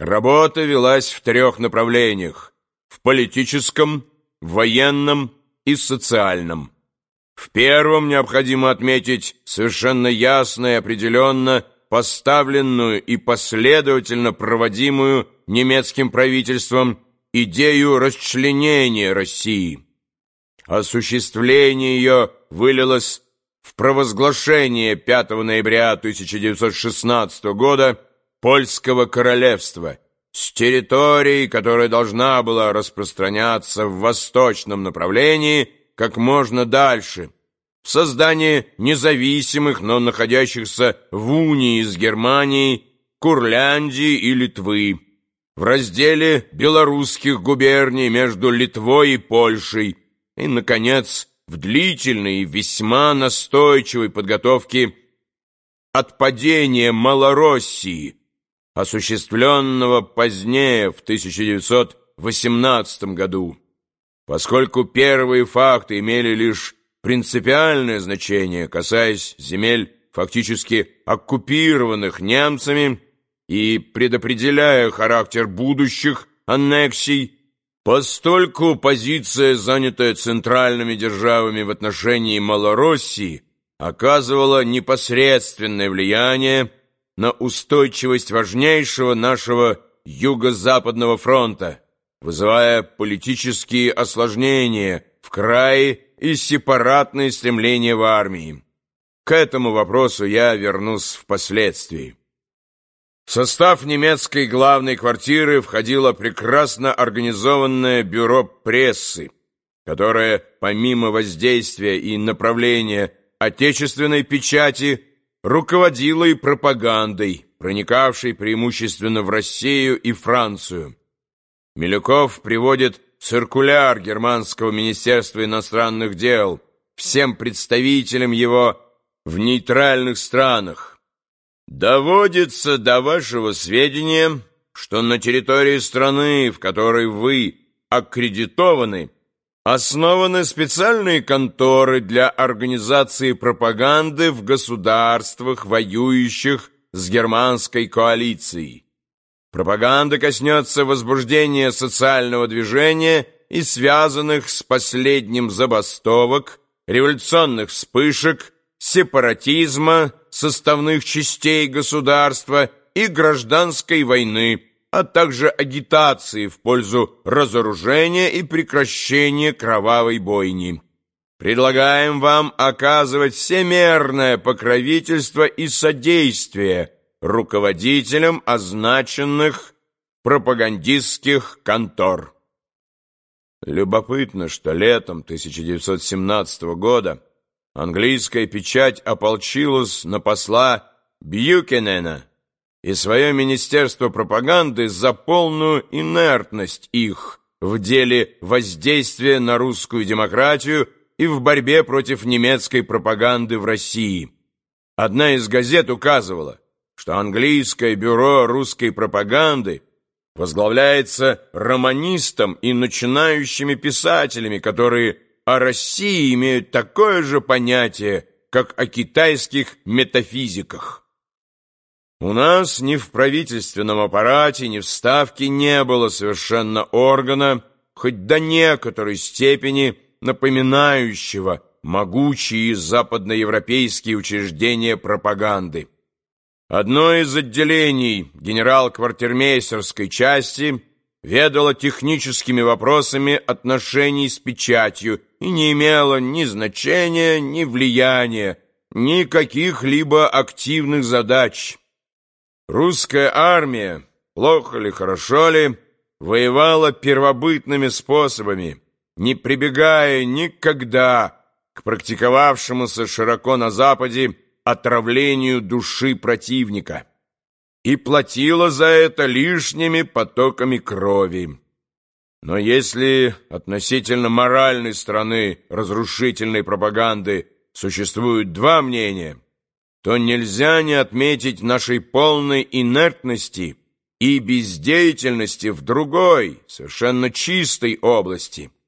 Работа велась в трех направлениях – в политическом, военном и социальном. В первом необходимо отметить совершенно ясно и определенно поставленную и последовательно проводимую немецким правительством идею расчленения России. Осуществление ее вылилось в провозглашение 5 ноября 1916 года Польского королевства с территорией, которая должна была распространяться в восточном направлении как можно дальше, в создании независимых, но находящихся в унии с Германией, Курляндии и Литвы, в разделе белорусских губерний между Литвой и Польшей и, наконец, в длительной и весьма настойчивой подготовке отпадения Малороссии, осуществленного позднее, в 1918 году. Поскольку первые факты имели лишь принципиальное значение, касаясь земель, фактически оккупированных немцами, и предопределяя характер будущих аннексий, Постольку позиция, занятая центральными державами в отношении Малороссии, оказывала непосредственное влияние на устойчивость важнейшего нашего юго-западного фронта, вызывая политические осложнения в крае и сепаратные стремления в армии. К этому вопросу я вернусь впоследствии. В состав немецкой главной квартиры входило прекрасно организованное бюро прессы, которое, помимо воздействия и направления отечественной печати, руководило и пропагандой, проникавшей преимущественно в Россию и Францию. Милюков приводит циркуляр Германского министерства иностранных дел всем представителям его в нейтральных странах, Доводится до вашего сведения, что на территории страны, в которой вы аккредитованы, основаны специальные конторы для организации пропаганды в государствах, воюющих с германской коалицией. Пропаганда коснется возбуждения социального движения и связанных с последним забастовок, революционных вспышек, сепаратизма, составных частей государства и гражданской войны, а также агитации в пользу разоружения и прекращения кровавой бойни. Предлагаем вам оказывать всемерное покровительство и содействие руководителям означенных пропагандистских контор. Любопытно, что летом 1917 года английская печать ополчилась на посла Бьюкенена и свое министерство пропаганды за полную инертность их в деле воздействия на русскую демократию и в борьбе против немецкой пропаганды в России. Одна из газет указывала, что английское бюро русской пропаганды возглавляется романистом и начинающими писателями, которые о России имеют такое же понятие, как о китайских метафизиках. У нас ни в правительственном аппарате, ни в Ставке не было совершенно органа, хоть до некоторой степени напоминающего могучие западноевропейские учреждения пропаганды. Одно из отделений генерал-квартирмейстерской части ведало техническими вопросами отношений с печатью и не имела ни значения, ни влияния, ни каких-либо активных задач. Русская армия, плохо ли, хорошо ли, воевала первобытными способами, не прибегая никогда к практиковавшемуся широко на Западе отравлению души противника и платила за это лишними потоками крови. Но если относительно моральной стороны разрушительной пропаганды существуют два мнения, то нельзя не отметить нашей полной инертности и бездеятельности в другой, совершенно чистой области –